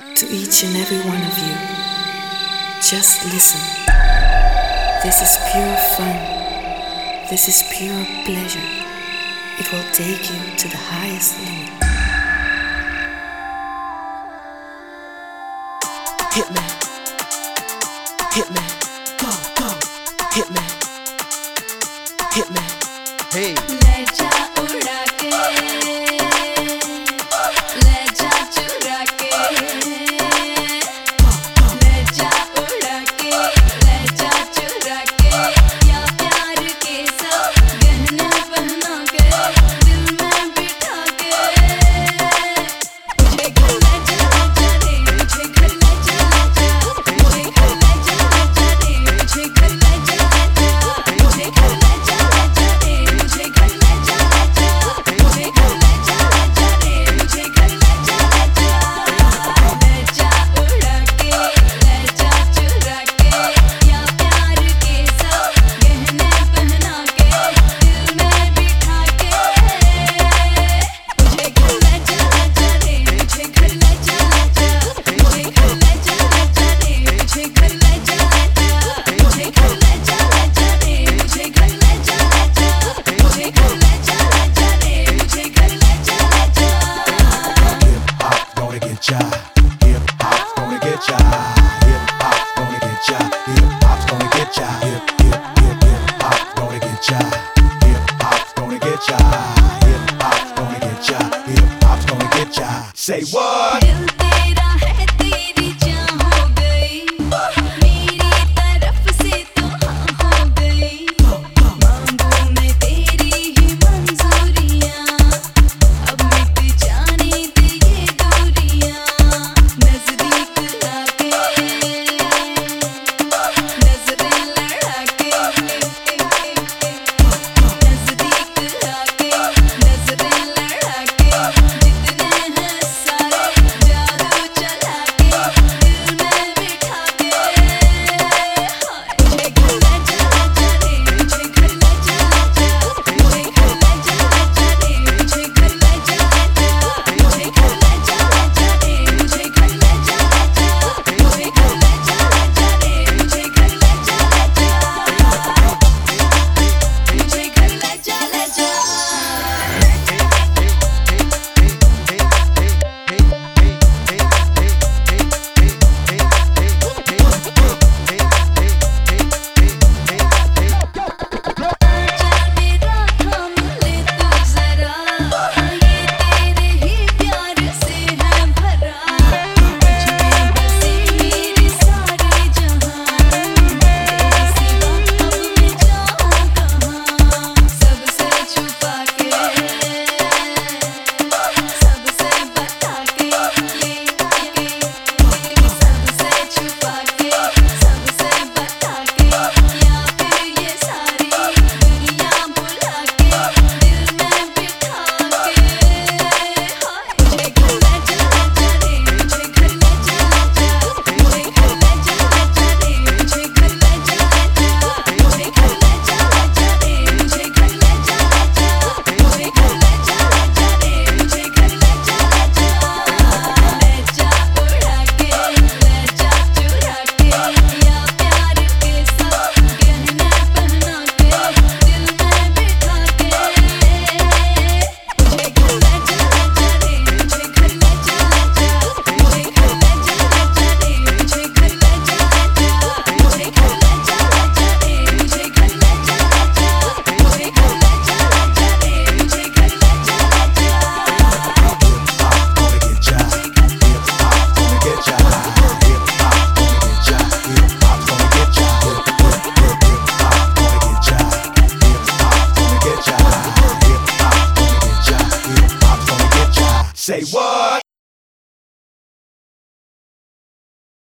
to each and every one of you. Just listen. This is pure fun. This is pure pleasure. It will take you to the highest limit. Hitman. Hitman. Go, go. Hitman. Hitman. Hey. say what? Say what?